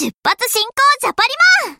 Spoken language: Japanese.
出発進行ジャパリマン